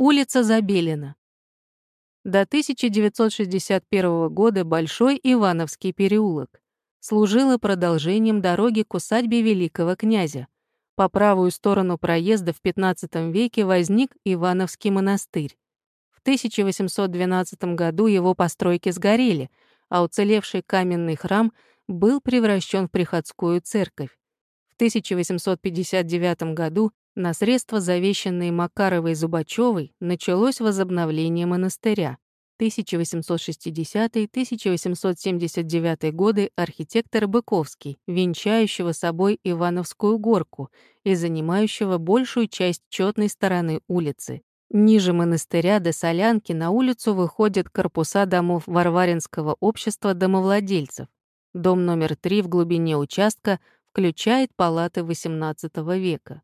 Улица Забелина. До 1961 года Большой Ивановский переулок служила продолжением дороги к усадьбе великого князя. По правую сторону проезда в XV веке возник Ивановский монастырь. В 1812 году его постройки сгорели, а уцелевший каменный храм был превращен в приходскую церковь. В 1859 году на средства, завещанные Макаровой Зубачевой, началось возобновление монастыря. 1860-1879 годы архитектор Быковский, венчающего собой Ивановскую горку и занимающего большую часть четной стороны улицы. Ниже монастыря до Солянки на улицу выходят корпуса домов Варваринского общества домовладельцев. Дом номер 3 в глубине участка включает палаты XVIII века.